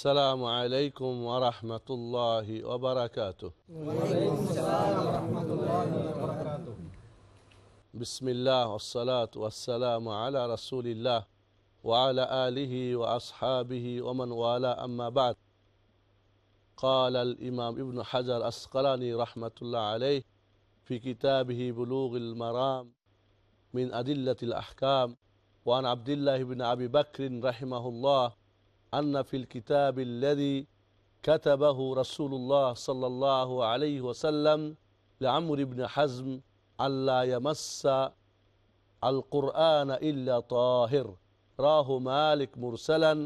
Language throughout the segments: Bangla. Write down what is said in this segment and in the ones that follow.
السلام عليكم ورحمة الله وبركاته. بسم الله والصلاة والسلام على رسول الله وعلى آله وأصحابه ومن والاه. أما بعد قال الإمام ابن حجر أسقلاني رحمة الله عليه في كتابه بلوغ المرام من أدلة الأحكام وعن عبد الله بن أبي بكر رحمه الله আন্নাফিল ফিল কিতাবিল্লাদি কাতাবাহু রসুল্লাহ সাল্লাহ আলি ওসাল্লাম আমর ইবনে হাজম আল্লাহ ইয়ামাসা আল কুরআন ইল্লা তাহির। রাহু মালিক মুরসালান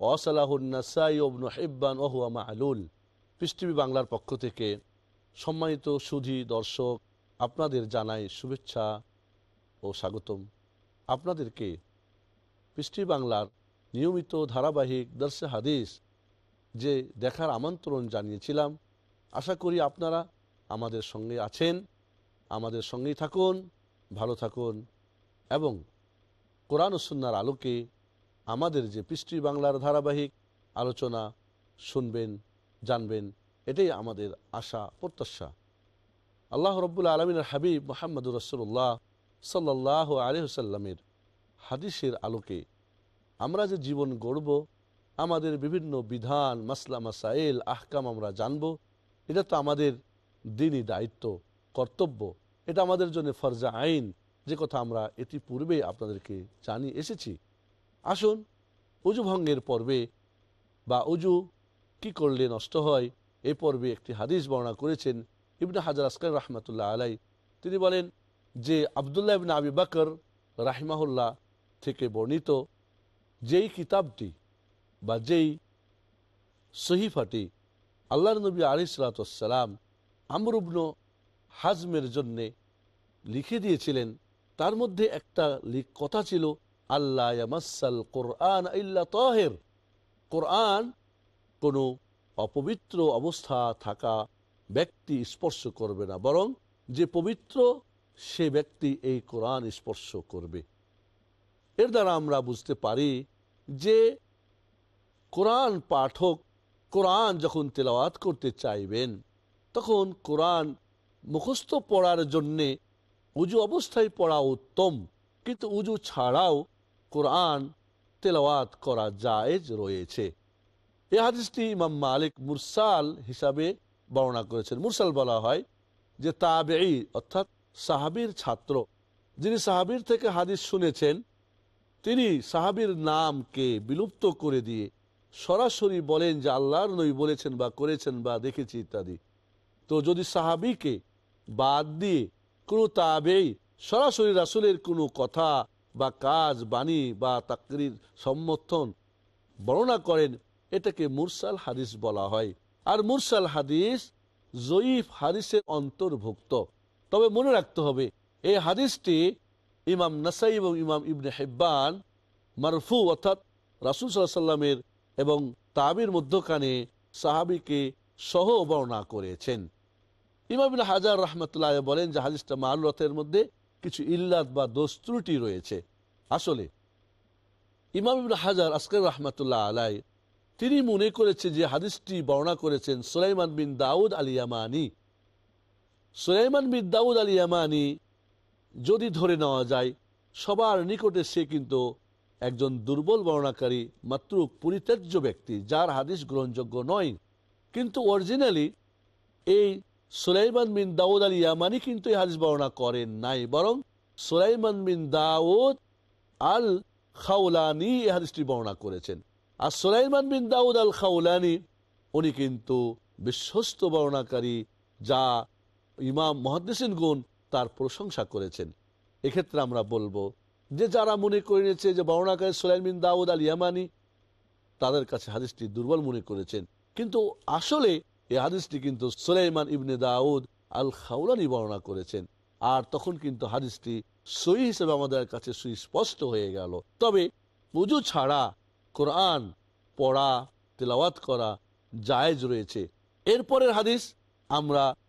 ওসালাহুন্নাসাই ওবন হিব্বান ওহুয়া মাহলুল পৃষ্টিভি বাংলার পক্ষ থেকে সম্মানিত সুধী দর্শক, আপনাদের জানাই শুভেচ্ছা ও স্বাগতম। আপনাদেরকে পৃষ্টি বাংলার নিয়মিত ধারাবাহিক দর্শে হাদিস যে দেখার আমন্ত্রণ জানিয়েছিলাম। আশা করি আপনারা আমাদের সঙ্গে আছেন, আমাদের সঙ্গেই থাকুন, ভালো থাকুন এবং কোরআন সুন্নার আলোকে আমাদের যে পৃষ্টি বাংলার ধারাবাহিক আলোচনা শুনবেন, জানবেন, এটাই আমাদের আশা, প্রত্যাশা। আল্লাহ রব্বুল আলমিনের হাবিব মোহাম্মদুর রসুল্লাহ সাল্লাহ আলহ্লামের হাদিসের আলোকে আমরা যে জীবন গড়ব, আমাদের বিভিন্ন বিধান, মাসলা, মাসাইল, আহকাম আমরা জানব, এটা তো আমাদের দিনই দায়িত্ব, কর্তব্য। এটা আমাদের জন্য ফরজা আইন। যে কথা আমরা এটি পূর্বে আপনাদেরকে জানিয়ে এসেছি। আসুন, উজু ভঙ্গের পর্বে বা উজু কি করলে নষ্ট হয়, এ পর্বে একটি হাদিস বর্ণনা করেছেন ইবনে হাজার আসকার রহমতুল্লাহ আলাই তিনি বলেন যে আবদুল্লাহ ইবনে আবি বাকর রাহিমাহুল্লাহ থেকে বর্ণিত যেই কিতাবটি বা যেই সহিফাটি আল্লাহর নবী আলিসালাম আমরুবন হাজমের জন্যে লিখে দিয়েছিলেন, তার মধ্যে একটা কথা ছিল আল্লাহ কোরআন ইল্লা তহের। কোরআন কোনো অপবিত্র অবস্থা থাকা ব্যক্তি স্পর্শ করবে না, বরং যে পবিত্র সে ব্যক্তি এই কোরআন স্পর্শ করবে। এর দ্বারা আমরা বুঝতে পারি যে কোরআন পাঠক কোরআন যখন তেলাওয়াত করতে চাইবেন, তখন কোরআন মুখস্থ পড়ার জন্যে উজু অবস্থায় পড়া উত্তম, কিন্তু উজু ছাড়াও কোরআন তেলাওয়াত করা জায়েজ রয়েছে। এ হাদিসটি ইমাম মালিক মুরসাল হিসাবে বর্ণনা করেছেন। মুরসাল বলা হয় যে তাবেই অর্থাৎ সাহাবির ছাত্র, যিনি সাহাবির থেকে হাদিস শুনেছেন তিনি সাহাবির নামকে বিলুপ্ত করে দিয়ে সরাসরি বলেন যে আল্লাহর নই বলেছেন বা করেছেন বা দেখেছি ইত্যাদি। তো যদি সাহাবিকে বাদ দিয়ে কোনো তাবেই সরাসরি রাসুলের কোনো কথা বা কাজ, বাণী বা তাকরির সমর্থন বর্ণনা করেন, এটাকে মুরসাল হাদিস বলা হয়। আর মুরসাল হাদিস জয়ীফ হাদিসের অন্তর্ভুক্ত। তবে মনে রাখতে হবে, এই হাদিসটি ইমাম নাসাই এবং ইমাম ইবনে হেব্বান মারফু অর্থাৎ রাসুল সাল্লাহ সাল্লামের এবং তাবির মধ্যখানে সাহাবিকে সহ বর্ণনা করেছেন। ইমাম হাজার রহমতুল্লাহ বলেন যে হাদিসটা মালরথের মধ্যে কিছু ইল্লাত বা দোষ ত্রুটি রয়েছে। আসলে ইমাম হাজার আসকার রহমতুল্লাহ আলাই তিনি মনে করেছে যে হাদিসটি বর্ণনা করেছেন সুলাইমান বিন দাউদ আলিয়ামানি সুলাইমান বিন দাউদ আল ইয়ামানি যদি ধরে নেওয়া যায়, সবার নিকটে সে কিন্তু একজন দুর্বল বর্ণাকারী মাত্র পরিত্যাজ্য ব্যক্তি, যার হাদিস গ্রহণযোগ্য নয়। কিন্তু অরিজিনালি এই সুলাইমান বিন দাউদ আল ইয়ামানি কিন্তু এই হাদিস বর্ণনা করেন নাই, বরং সুলাইমান বিন দাউদ আল খাউলানি এই হাদিসটি বর্ণনা করেছেন। আর সুলাইমান বিন দাউদ আল খাউলানি উনি কিন্তু বিশ্বস্ত বর্ণাকারী, যা ইমাম মহাদ্দেসিন গুণ তার প্রশংসা করেছেন। এক্ষেত্রে আমরা বলব যে যারা মনে করে নিয়েছে যে বর্ণাকারী সোলাইমিন দাউদ আল ইয়ামানি তাদের কাছে হাদিসটি দুর্বল মনে করেছেন। কিন্তু আসলে এই হাদিসটি কিন্তু সোলাইমান ইবনে দাউদ আল খাউলানি বর্ণনা করেছেন। আর তখন কিন্তু হাদিসটি সই হিসেবে আমাদের কাছে সুস্পষ্ট হয়ে গেল। তবে পুজো ছাড়া কোরআন পড়া, তেলাওয়াত করা জায়েজ রয়েছে। এরপরের হাদিস আমরা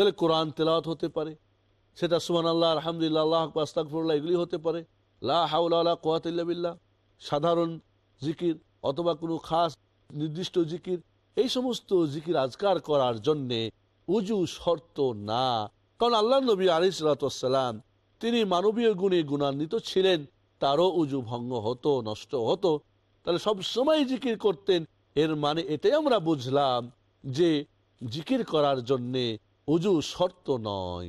তাহলে কোরআন তেলাওয়াত হতে পারে। সেটা সুমান আল্লাহ আলহামদুলিল্লাহ, আল্লাহ আস্তাকফরুল্লাহ এগুলি হতে পারে। লা হাউলা কোয়াতিল্লা সাধারণ জিকির অথবা কোনো খাস নির্দিষ্ট জিকির, এই সমস্ত জিকির আজকার করার জন্যে উজু শর্ত না। কারণ আল্লাহ নবী আলিসাল্লাম তিনি মানবীয় গুণে গুণান্বিত ছিলেন, তারও উজু ভঙ্গ হতো, নষ্ট হতো। তাহলে সব সময় জিকির করতেন, এর মানে এটাই আমরা বুঝলাম যে জিকির করার জন্যে উজু শর্ত নয়।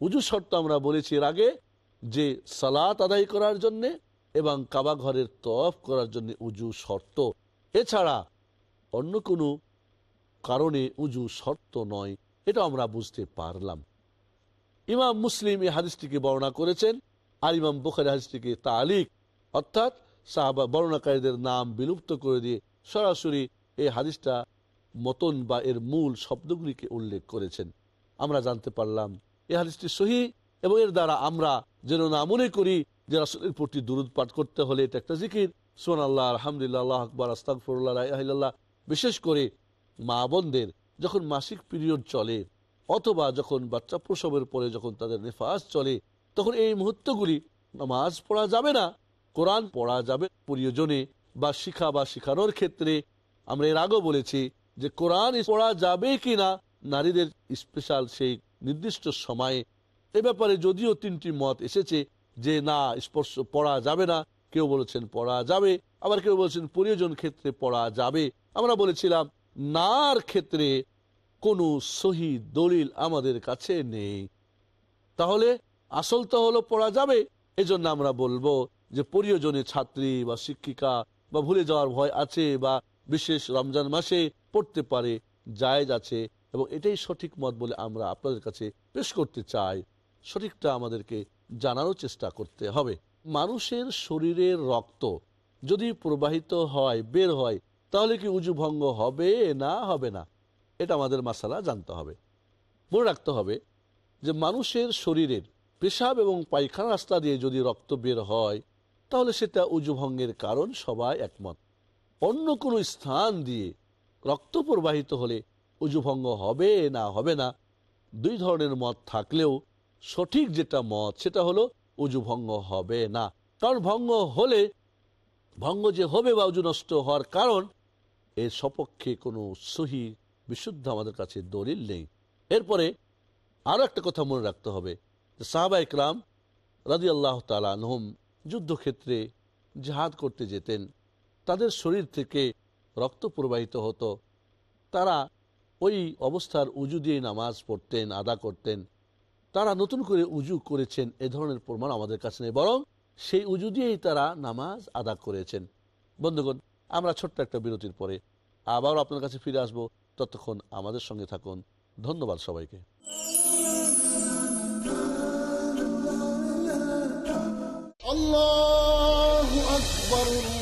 উজু শর্ত আমরা বলেছি এর আগে যে সালাত আদায় করার জন্যে এবং কাবা ঘরের তফ করার জন্য উজু শর্ত। এছাড়া অন্য কোনো কারণে উজু শর্ত নয় এটা আমরা বুঝতে পারলাম। ইমাম মুসলিম এই হাদিসটিকে বর্ণনা করেছেন আর ইমাম বুখারি হাদিসটিকে তালিক, অর্থাৎ সাহাবা বর্ণাকারীদের নাম বিলুপ্ত করে দিয়ে সরাসরি এই হাদিসটা মতন বা এর মূল শব্দগুলিকে উল্লেখ করেছেন। আমরা জানতে পারলাম। এই হাদিসটি সহি এবং এর দ্বারা আমরা যেন না মনে করি যে রাসুলের প্রতি দুরুদ পাঠ করতে হলে এটা একটা জিকির। সোন আল্লাহ আলহামদুলিল্লাহ আকবর আস্তাকফরুল্লাহ বিশেষ করে মা বোনদের যখন মাসিক পিরিয়ড চলে অথবা যখন বাচ্চা প্রসবের পরে যখন তাদের নেফাজ চলে, তখন এই মুহূর্তগুলি নামাজ পড়া যাবে না, কোরআন পড়া যাবে প্রিয়জনে বা শিখা বা শিখানোর ক্ষেত্রে। আমরা এর আগেও বলেছি যে কোরআন পড়া যাবে কি না নারীদের স্পেশাল সেই নির্দিষ্ট সময়ে। এ ব্যাপারে যদিও তিনটি মত এসেছে যে, না, স্পর্শ পড়া যাবে না। কেউ বলেছেন পড়া যাবে, আবার কেউ বলেছেন প্রয়োজন ক্ষেত্রে পড়া যাবে। আমরা বলেছিলাম, নার ক্ষেত্রে কোনো সহি দলিল আমাদের কাছে নেই। তাহলে আসল তো হলো পড়া যাবে। এজন্য আমরা বলব যে, প্রিয়জনে ছাত্রী বা শিক্ষিকা বা ভুলে যাওয়ার ভয় আছে বা বিশেষ রমজান মাসে পড়তে পারে, জায়েজ আছে। এবং এটাই সঠিক মত বলে আমরা আপনাদের কাছে পেশ করতে চাই। সঠিকটা আমাদেরকে জানারও চেষ্টা করতে হবে। মানুষের শরীরের রক্ত যদি প্রবাহিত হয়, বের হয়, তাহলে কি উজু ভঙ্গ হবে না হবে না? এটা আমাদের মাসালা জানতে হবে। মনে রাখতে হবে যে মানুষের শরীরের পেশাব এবং পায়খানা রাস্তা দিয়ে যদি রক্ত বের হয়, তাহলে সেটা উজু ভঙ্গের কারণ সবাই একমত। অন্য কোনো স্থান দিয়ে রক্ত প্রবাহিত হলে উজু ভঙ্গ হবে না হবে না, দুই ধরনের মত থাকলেও সঠিক যেটা মত সেটা হলো উজু ভঙ্গ হবে না। কারণ ভঙ্গ হলে, ভঙ্গ যে হবে বা উজু নষ্ট হওয়ার কারণ, এর সপক্ষে কোনো সহি, বিশুদ্ধ আমাদের কাছে দলিল নেই। এরপরে আরও একটা কথা মনে রাখতে হবে, যে সাহাবা ইকরাম রাজি আল্লাহ তালানহম যুদ্ধক্ষেত্রে জাহাদ করতে যেতেন। তাদের শরীর থেকে রক্ত প্রবাহিত হতো। তারা ওই অবস্থার উজু দিয়ে নামাজ পড়তেন, আদা করতেন। তারা নতুন করে উজু করেছেন, এ ধরনের প্রমাণ আমাদের কাছে নেই। বরং সেই উজু দিয়েই তারা নামাজ আদা করেছেন। বন্ধুগণ, আমরা ছোট্ট একটা বিরতির পরে আবারও আপনার কাছে ফিরে আসব। ততক্ষণ আমাদের সঙ্গে থাকুন। ধন্যবাদ সবাইকে। আল্লাহ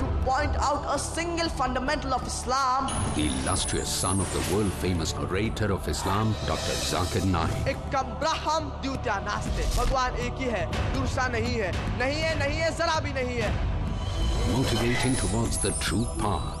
point out a single fundamental of Islam. The illustrious son of the world-famous orator of Islam, Dr. Zakir Naik. Ekam Braham Dutya Naste. Bhagwan ek hai, dusra nahi hai. Nahi hai, nahi hai, zara bhi nahi hai. Motivating towards the true path.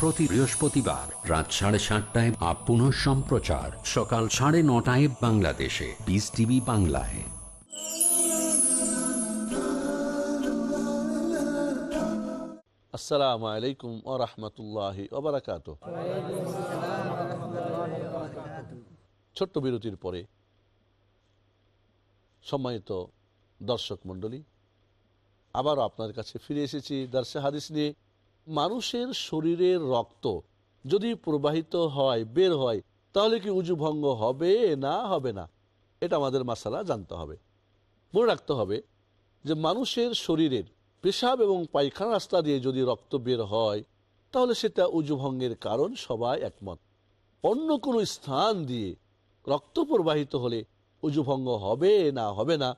প্রতি বৃহস্পতিবার রাত সাড়ে সাতটায় আপ পুনঃ সম্প্রচার। সকাল সাড়ে নটায় বাংলাদেশে। পিস টিভি বাংলায়। আসসালামু আলাইকুম ও রহমতুল্লাহ ওবরাকাত ছোট্ট বিরতির পরে সম্মানিত দর্শক মণ্ডলী, আবারও আপনার কাছে ফিরে এসেছি দর্শে হাদিস নিয়ে। মানুষের শরীরের রক্ত যদি প্রবাহিত হয়, বের হয়, তাহলে কি উজু ভঙ্গ হবে না? হবে না। এটা আমাদের মাসালা জানতে হবে। মনে রাখতে হবে যে মানুষের শরীরের পেশাব এবং পায়খানা রাস্তা দিয়ে যদি রক্ত বের হয়, তাহলে সেটা উজুভঙ্গের কারণ সবাই একমত। অন্য কোনো স্থান দিয়ে রক্ত প্রবাহিত হলে উজুভঙ্গ হবে না? হবে না।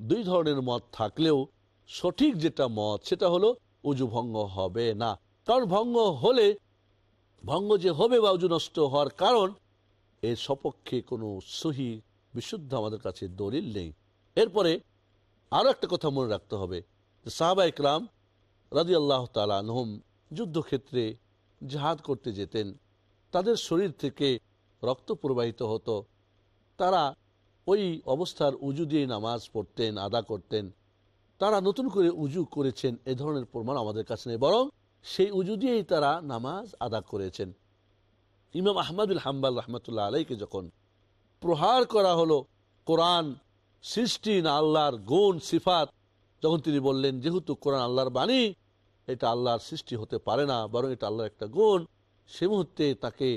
দুই ধরনের মত থাকলেও সঠিক যেটা মত, সেটা হলো উজুভঙ্গ হবে না। কারণ ভঙ্গ হলে, ভঙ্গ যে হবে বা উজু নষ্ট হওয়ার কারণ, এর সপক্ষে কোনো সহি, বিশুদ্ধ আমাদের কাছে দলিল নেই। এরপরে আরও একটা কথা মনে রাখতে হবে। যে সাহাবা ইকরাম রাজি আল্লাহ তালাহম যুদ্ধক্ষেত্রে জাহাদ করতে যেতেন। তাদের শরীর থেকে রক্ত প্রবাহিত হতো। তারা ওই অবস্থার উজু দিয়ে নামাজ পড়তেন, আদা করতেন। তারা নতুন করে উজু করেছেন, এ ধরনের প্রমাণ আমাদের কাছে নেই। বরং সেই উজু দিয়েই তারা নামাজ আদা করেছেন। ইমাম আহমদুল হাম্বাল রহমতুল্লাহ আলাইকে যখন প্রহার করা হলো কোরআন সৃষ্টি না আল্লাহর গুণ, সিফাত, যখন তিনি বললেন, যেহেতু কোরআন আল্লাহর বাণী, এটা আল্লাহর সৃষ্টি হতে পারে না, বরং এটা আল্লাহর একটা গুণ, সে মুহূর্তে তাকে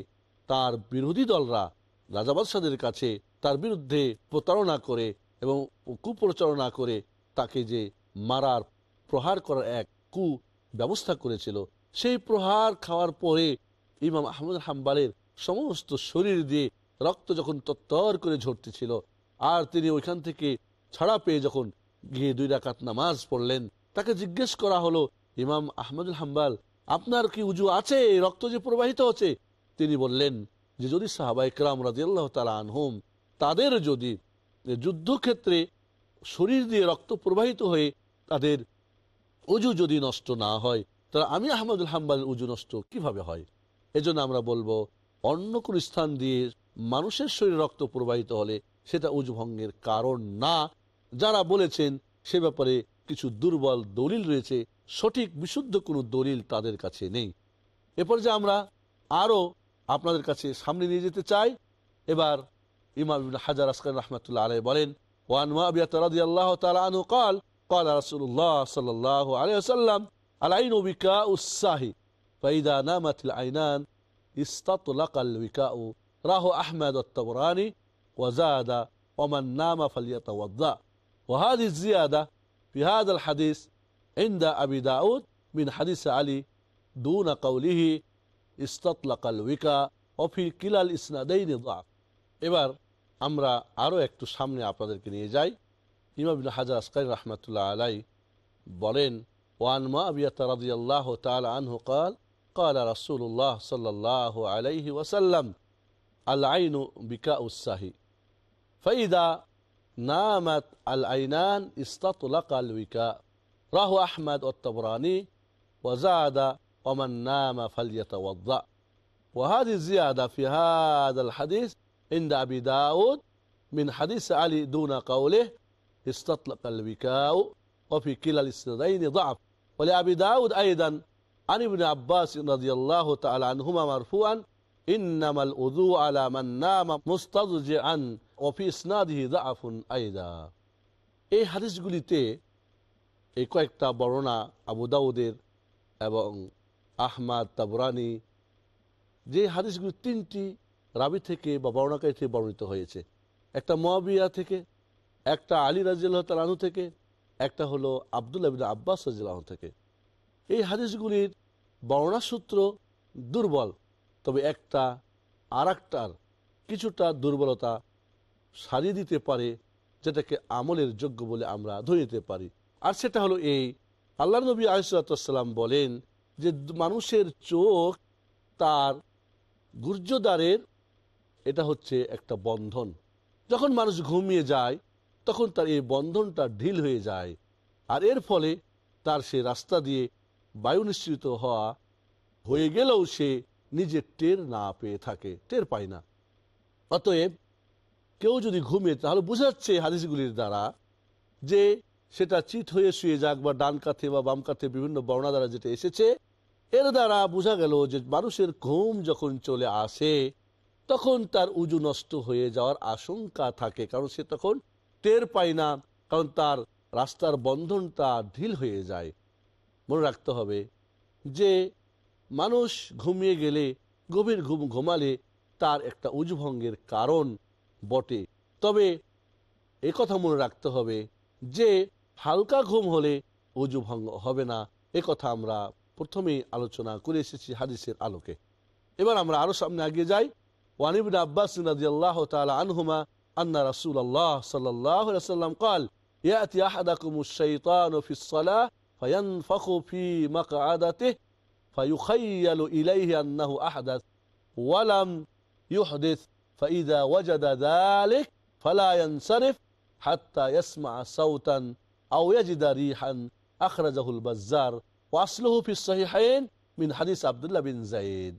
তার বিরোধী দলরা রাজাবাদশাদের কাছে তার বিরুদ্ধে প্রতারণা করে এবং কুপ্রচারণা করে তাকে যে মারার প্রহার করার এক কু ব্যবস্থা করেছিল, সেই প্রহার খাওয়ার পরে ইমাম আহমদ হাম্বালের সমস্ত শরীর দিয়ে রক্ত যখন তত্তর করে ঝরতেছিল, আর তিনি ওইখান থেকে ছাড়া পেয়ে যখন গিয়ে দুই রাকাত নামাজ পড়লেন, তাকে জিজ্ঞেস করা হলো, ইমাম আহমদুল হাম্বাল, আপনার কি উজু আছে? রক্ত যে প্রবাহিত হচ্ছে? তিনি বললেন, যে যদি সাহাবা ইকরাম রাজিয়াল্লাহ তালা আনহুম, তাদের যদি যুদ্ধক্ষেত্রে শরীর দিয়ে রক্ত প্রবাহিত হয়ে তাদের উজু যদি নষ্ট না হয়, তাহলে আমি আহমদুল হাম্বালের উজু নষ্ট কীভাবে হয়? এজন্য আমরা বলব, অন্য কোন স্থান দিয়ে মানুষের শরীরে রক্ত প্রবাহিত হলে সেটা উজু ভঙ্গের কারণ না। যারা বলেছেন সে ব্যাপারে কিছু দুর্বল দলিল রয়েছে, সঠিক বিশুদ্ধ কোনো দলিল তাদের কাছে নেই। এরপর যে আমরা আরও আপনাদের কাছে সামনে নিয়ে যেতে চাই। এবার ইমাম হাজার আসকার রহমতুল্লাহ আলাই বলেন وعن معاوية رضي الله تعالى عنه قال قال رسول الله صلى الله عليه وسلم العين بكاء الساهي فإذا نامت العينان استطلق الوكاء راه أحمد التوراني وزاد ومن نام فليتوضأ. وهذه الزيادة في هذا الحديث عند أبي داود من حديث علي دون قوله استطلق الوكاء وفي كلا الإسنادين ضعف. إبر আমরা আরও একটু সামনে আপনাদেরকে নিয়ে যাই ইমাম ইবনে হাজার আসকারি রহমতুল্লাহ আলাই বলেন ওয়ান মুআবিয়াহ রাদিয়াল্লাহু তাআলা আনহু قال قال رسول الله صلى الله عليه وسلم العين بكاء السهي فإذا نامت العينان استطلق الوكاء راه أحمد والطبراني وزاد ومن نام فليتوضأ وهذه الزيادة في هذا الحديث عند أبي داود من حديث علي دون قوله استطلق الوكاء وفي كلا الاسندين ضعف ولأبي داود أيضا عن ابن عباس رضي الله تعالى عنهما مرفوعا إنما الأذو على من نام مستضجعا وفي إسناده ضعف أيضا এই হাদিসগুলিতে এই কয়েকটা বর্ণনা আবু দাউদের এবং আহমাদ তাবরানি যে হাদিসগুলি তিনটি রাবি থেকে বা বর্ণাকারী থেকে বর্ণিত হয়েছে। একটা মহাবিয়া থেকে, একটা আলী রাজিয়াল্লাহ তালাহু থেকে, একটা হলো আবদুল্লাহ বিন আব্বাস রাজিয়াল্লাহ থেকে। এই হাদিসগুলির বর্ণাসূত্র দুর্বল, তবে একটা আর কিছুটা দুর্বলতা সারিয়ে দিতে পারে, যেটাকে আমলের যোগ্য বলে আমরা ধরে নিতে পারি। আর সেটা হলো এই আল্লাহ নবী আলিসাল্লাম বলেন যে মানুষের চোখ তার গুর্জদারের এটা হচ্ছে একটা বন্ধন। যখন মানুষ ঘুমিয়ে যায়, তখন তার এই বন্ধনটা ঢিল হয়ে যায়। আর এর ফলে তার সে রাস্তা দিয়ে বায়ু নিশ্চিত হওয়া হয়ে গেলেও সে নিজে টের না পেয়ে থাকে, টের পায় না। অতএব কেউ যদি ঘুমিয়ে তাহলে বোঝাচ্ছে হাদিসগুলির দ্বারা যে সেটা চিত হয়ে শুয়ে যাক বা ডান কাঁথে বা বাম কাঁথে বিভিন্ন বর্ণা দ্বারা যেটা এসেছে, এর দ্বারা বোঝা গেল যে মানুষের ঘুম যখন চলে আসে তখন তার উজু নষ্ট হয়ে যাওয়ার আশঙ্কা থাকে, কারণ সে তখন টের পায় না, কারণ তার রাস্তার বন্ধনটা ঢিল হয়ে যায়। মনে রাখতে হবে যে, মানুষ ঘুমিয়ে গেলে, গভীর ঘুম ঘুমালে তার একটা উজুভঙ্গের কারণ বটে। তবে কথা মনে রাখতে হবে যে, হালকা ঘুম হলে উজু ভঙ্গ হবে না। এ কথা আমরা প্রথমেই আলোচনা করে এসেছি হাদিসের আলোকে। এবার আমরা আরও সামনে আগিয়ে যাই। وعن ابن عباس رضي الله تعالى عنهما أن رسول الله صلى الله عليه وسلم قال يأتي أحدكم الشيطان في الصلاة فينفخ في مقعدته فيخيل إليه أنه أحدث ولم يحدث فإذا وجد ذلك فلا ينصرف حتى يسمع صوتا أو يجد ريحا. أخرجه البزار. وأصله في الصحيحين من حديث عبد الله بن زيد.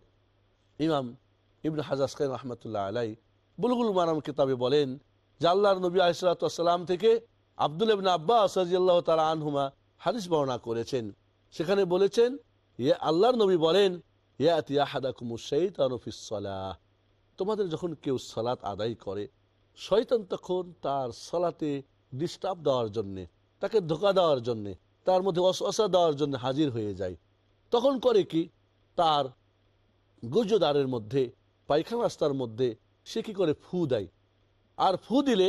إمام ইবনে হাজাজ খান রহমতুল্লাহ আলাই বুলগুল মারাম কিতাবে বলেন যে আল্লাহর নবী আলিসাল্লাম থেকে আব্দুল ইবনে আব্বাস রাজিয়াল্লাহ তালা আনহুমা হাদিস বর্ণনা করেছেন। সেখানে বলেছেন ইয়ে আল্লাহর নবী বলেন তোমাদের যখন কেউ সালাত আদায় করে, শয়তান তখন তার সালাতে ডিস্টার্ব দেওয়ার জন্যে, তাকে ধোকা দেওয়ার জন্যে, তার মধ্যে অসা দেওয়ার জন্য হাজির হয়ে যায়। তখন করে কি? তার গুজদারের মধ্যে পায়খানা রাস্তার মধ্যে সে কি করে ফু দেয়? আর ফু দিলে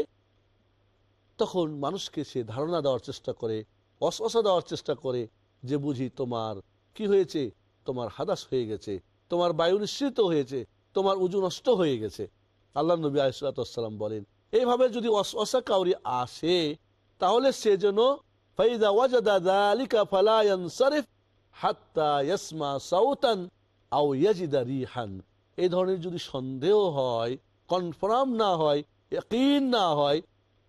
তখন মানুষকে সে ধারণা দেওয়ার চেষ্টা করে অসা দেওয়ার চেষ্টা করে যে বুঝি তোমার কি হয়েছে? তোমার হাদাস হয়ে গেছে, তোমার বায়ু নিশ্চিত হয়েছে, তোমার উজু নষ্ট হয়ে গেছে। আল্লাহ নবী আলিসাল্লাম বলেন, এইভাবে যদি অসা কাউরি আসে, তাহলে সে যেন ফাইদা ওয়াজাদা যালিকা ফালা ইয়ানসারিফ হাত্তা ইয়াসমা সাউতান আও ইয়াজিদা রিহান। এই ধরনের যদি সন্দেহ হয় কনফার্ম না হয় না হয়,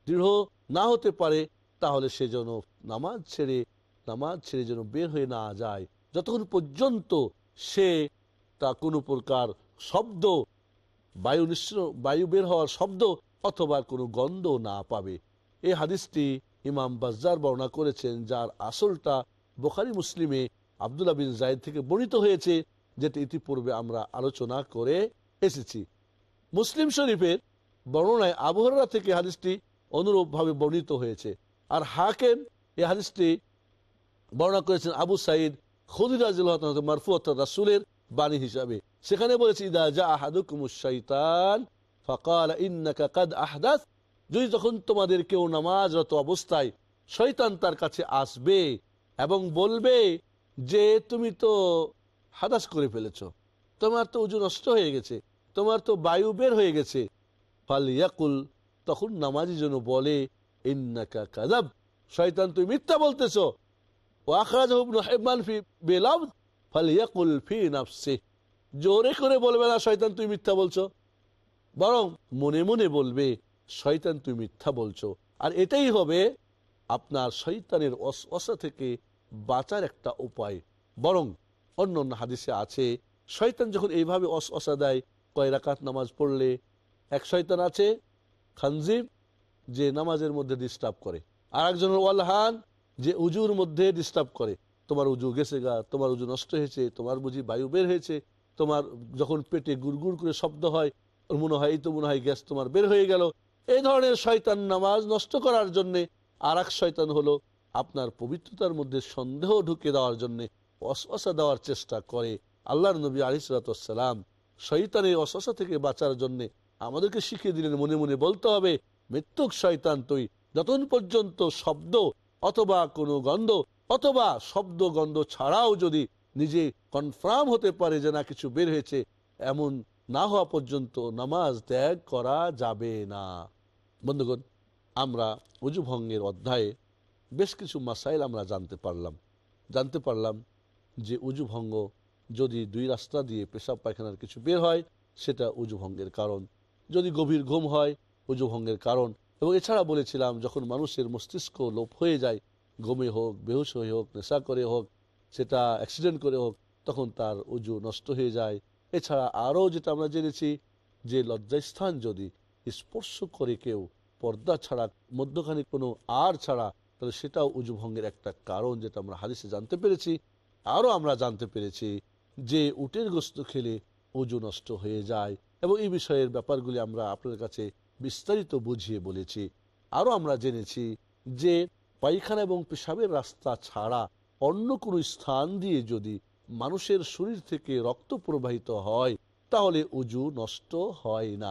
দৃঢ় না হতে পারে, তাহলে সে যেন নামাজ ছেড়ে নামাজ ছেড়ে যেন বের হয়ে না যায়। যতক্ষণ পর্যন্ত সে তা কোনো প্রকার শব্দ, বায়ু নিঃসৃ বায়ু বের হওয়ার শব্দ অথবা কোনো গন্ধ না পাবে। এই হাদিসটি ইমাম বাজ্জার বর্ণনা করেছেন, যার আসলটা বোখারি, মুসলিমে আবদুল্লাহ বিন জায়দ থেকে বর্ণিত হয়েছে। যেটা ইতিপূর্বে আমরা আলোচনা করে এসেছি। মুসলিম শরীফের বর্ণনায় আবহাওয়া থেকে হাদিসটি অনুরূপভাবে বর্ণিত হয়েছে। আর হাকেম এই হাদিসটি বর্ণনা করেছেন আবু সাইদ খুদিরাজ মারফু অর্থাৎ রাসুলের বাণী হিসাবে। সেখানে বলেছে, ইদা যা আহাদুকুমুশ শৈতান ফকাল কাদ আহদাস। যদি তখন তোমাদের কেউ নামাজরত অবস্থায় শৈতান তার কাছে আসবে এবং বলবে যে, তুমি তো হাদাস করে ফেলেছ। তোমার তো উজু নষ্ট হয়ে গেছে, তোমার তো বায়ু বের হয়ে গেছে। ফালিয়াকুল, তখন নামাজি যেন বলে, ইন্নাকা কাদাব শয়তান তুমি মিথ্যা বলতেছ। ও আখরাজ হেবমান ফি নাফসি জোরে করে বলবে না, শয়তান, তুই মিথ্যা বলছো। বরং মনে মনে বলবে, শয়তান, তুই মিথ্যা বলছো। আর এটাই হবে আপনার শৈতানের অসা থেকে বাঁচার একটা উপায়। বরং অন্য অন্য হাদিসে আছে, শয়তান যখন এইভাবে অসা দেয়, কয় রাকাত নামাজ পড়লে এক শয়তান আছে, খানজিব, যে নামাজের মধ্যে ডিস্টার্ব করে। আর একজনের ওয়ালহান, যে উজুর মধ্যে ডিস্টার্ব করে। তোমার উজু গেছে গা, তোমার উজু নষ্ট হয়েছে, তোমার বুঝি বায়ু বের হয়েছে, তোমার যখন পেটে গুড়গুড় করে শব্দ হয় মনে হয়, এই তো মনে হয় গ্যাস তোমার বের হয়ে গেল। এই ধরনের শয়তান নামাজ নষ্ট করার জন্যে আর এক শয়তান হলো আপনার পবিত্রতার মধ্যে সন্দেহ ঢুকে দেওয়ার জন্যে অশা দেওয়ার চেষ্টা করে। আল্লাহর নবী আলিসালাম শৈতানের অশা থেকে বাঁচার জন্যে আমাদেরকে শিখিয়ে দিলেন, মনে মনে বলতে হবে, মৃত্যুক শয়তান তুই। যতক্ষণ পর্যন্ত শব্দ অথবা কোনো গন্ধ অথবা শব্দ গন্ধ ছাড়াও যদি নিজে কনফার্ম হতে পারে যে না, কিছু বের হয়েছে, এমন না হওয়া পর্যন্ত নামাজ ত্যাগ করা যাবে না। বন্ধুগণ, আমরা উজু ভঙ্গের অধ্যায়ে বেশ কিছু মাসাইল আমরা জানতে পারলাম। জানতে পারলাম যে উজু ভঙ্গ যদি দুই রাস্তা দিয়ে পেশাব পায়খানার কিছু বের হয়, সেটা উজু ভঙ্গের কারণ। যদি গভীর ঘুম হয় উজু ভঙ্গের কারণ। এবং এছাড়া বলেছিলাম, যখন মানুষের মস্তিষ্ক লোপ হয়ে যায়, ঘুমে হোক, বেহুশ হয়ে হোক, নেশা করে হোক, সেটা অ্যাক্সিডেন্ট করে হোক, তখন তার উজু নষ্ট হয়ে যায়। এছাড়া আরও যেটা আমরা জেনেছি, যে লজ্জাস্থান যদি স্পর্শ করে কেউ, পর্দা ছাড়া, মধ্যখানে কোনো আর ছাড়া, তাহলে সেটাও উজু ভঙ্গের একটা কারণ যেটা আমরা হাদিসে জানতে পেরেছি। আরও আমরা জানতে পেরেছি যে উটের গোস্ত খেলে উজু নষ্ট হয়ে যায় এবং এই বিষয়ের ব্যাপারগুলি আমরা আপনার কাছে বিস্তারিত বুঝিয়ে বলেছি। আরও আমরা জেনেছি যে পায়খানা এবং পেশাবের রাস্তা ছাড়া অন্য কোনো স্থান দিয়ে যদি মানুষের শরীর থেকে রক্ত প্রবাহিত হয়, তাহলে উজু নষ্ট হয় না।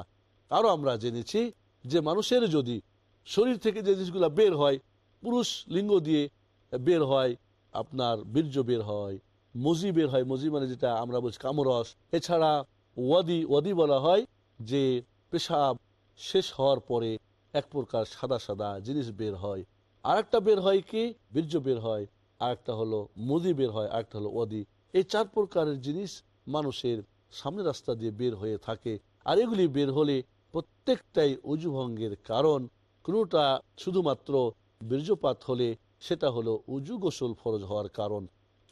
আরও আমরা জেনেছি যে মানুষের যদি শরীর থেকে যে জিনিসগুলো বের হয়, পুরুষ লিঙ্গ দিয়ে বের হয় আপনার বীর্য বের হয়, মজি বের হয়, মজি মানে যেটা আমরা বলছি কামরস। এছাড়া ওয়াদি ওয়াদি বলা হয় যে পেশাব শেষ হওয়ার পরে এক প্রকার সাদা সাদা জিনিস বের হয়। আর একটা বের হয় কি? বীর্য বের হয়। আর একটা হলো মুদি বের হয় আর একটা হলো ওয়াদি। এই চার প্রকারের জিনিস মানুষের সামনে রাস্তা দিয়ে বের হয়ে থাকে। আর এগুলি বের হলে প্রত্যেকটাই অজুভঙ্গের কারণ। কোনোটা শুধুমাত্র বীর্যপাত হলে সেটা হলো উজু গোসল ফরজ হওয়ার কারণ।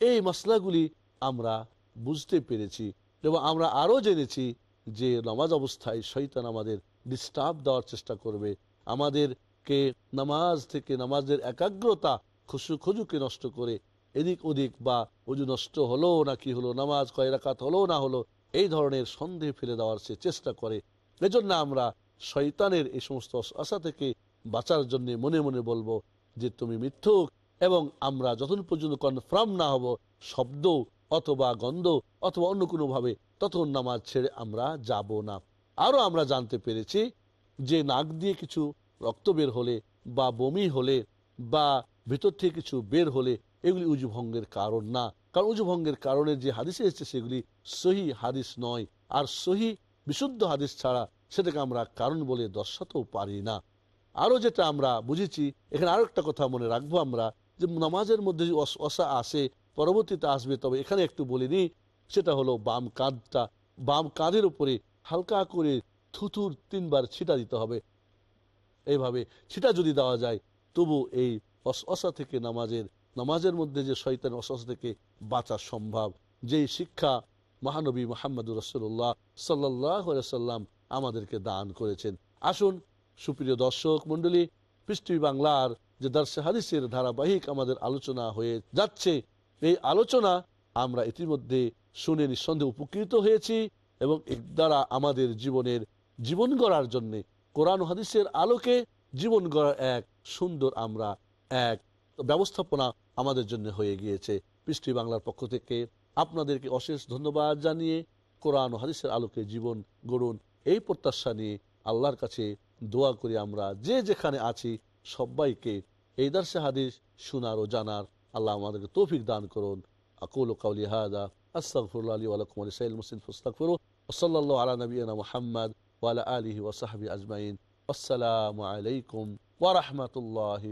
এই মশলাগুলি আমরা বুঝতে পেরেছি এবং আমরা আরও জেনেছি যে নামাজ অবস্থায় শৈতান আমাদের ডিস্টার্ব দেওয়ার চেষ্টা করবে। আমাদেরকে নামাজ থেকে নামাজের একাগ্রতা খুশু খুজুকে নষ্ট করে এদিক ওদিক বা উজু নষ্ট হলো না কি হলো, নামাজ কয় রাকাত হলো না হলো, এই ধরনের সন্দেহ ফেলে দেওয়ার সে চেষ্টা করে। এজন্য আমরা শয়তানের এই সমস্ত আশা থেকে বাঁচার জন্য মনে মনে বলব যে তুমি মিথ্যুক এবং আমরা যতক্ষণ পর্যন্ত কনফার্ম না হব, শব্দ অথবা গন্ধ অথবা অন্য কোনোভাবে, ততক্ষণ নামাজ ছেড়ে আমরা যাব না। আরও আমরা জানতে পেরেছি যে নাক দিয়ে কিছু রক্ত বের হলে বা বমি হলে বা ভেতর থেকে কিছু বের হলে এগুলি উজু ভঙ্গের কারণ না। কারণ উজু ভঙ্গের কারণে যে হাদিসে এসেছে সেগুলি সহি হাদিস নয়। আর সহি বিশুদ্ধ হাদিস ছাড়া সেটাকে আমরা কারণ বলে দর্শাতেও পারি না। আরও যেটা আমরা বুঝেছি, এখানে আরও একটা কথা মনে রাখব আমরা, যে নামাজের মধ্যে যে অসা আসে, পরবর্তীতে আসবে, তবে এখানে একটু বলিনি সেটা হলো বাম কাঁধটা, বাম কাঁধের উপরে হালকা করে থুতুর তিনবার ছিটা দিতে হবে। এইভাবে ছিটা যদি দেওয়া যায়, তবু এই অসা থেকে নামাজের নামাজের মধ্যে যে শৈতান অসস থেকে বাঁচা সম্ভব। যেই শিক্ষা মহানবী মোহাম্মদুর রসুল্লাহ সাল্লাহ সাল্লাম আমাদেরকে দান করেছেন। আসুন সুপ্রিয় দর্শক মণ্ডলী পৃষ্টি বাংলার যে দর্শে হাদিসের ধারাবাহিক আমাদের আলোচনা হয়ে যাচ্ছে, এই আলোচনা আমরা ইতিমধ্যে শুনে নিঃসন্দেহে উপকৃত হয়েছি এবং এর দ্বারা আমাদের জীবনের জীবন গড়ার জন্যে কোরআন হাদিসের আলোকে জীবন গড়ার এক সুন্দর আমরা এক ব্যবস্থাপনা আমাদের জন্য হয়ে গিয়েছে। পৃষ্টি বাংলার পক্ষ থেকে আপনাদেরকে অশেষ ধন্যবাদ জানিয়ে কোরআন হাদিসের আলোকে জীবন গড়ুন, এই প্রত্যাশা নিয়ে আল্লাহর কাছে দোয়া করি আমরা, যে যেখানে আছি সবাইকে এই দার্সে হাদিস শোনার ও জানার আল্লাহ আমাদেরকে তৌফিক দান করুন। আকুল কাউলি হাদা, আস্তাগফিরুল্লাহ লি ওয়া লাকুম ওয়া লিসাইল মুসলিম ফাস্তাগফিরু, ওয়া সাল্লাল্লাহু আলা নাবিয়িনা মুহাম্মদ ওয়া আলা আলিহি আজমাইন। আসসালামু আলাইকুম ওয়া রাহমাতুল্লাহি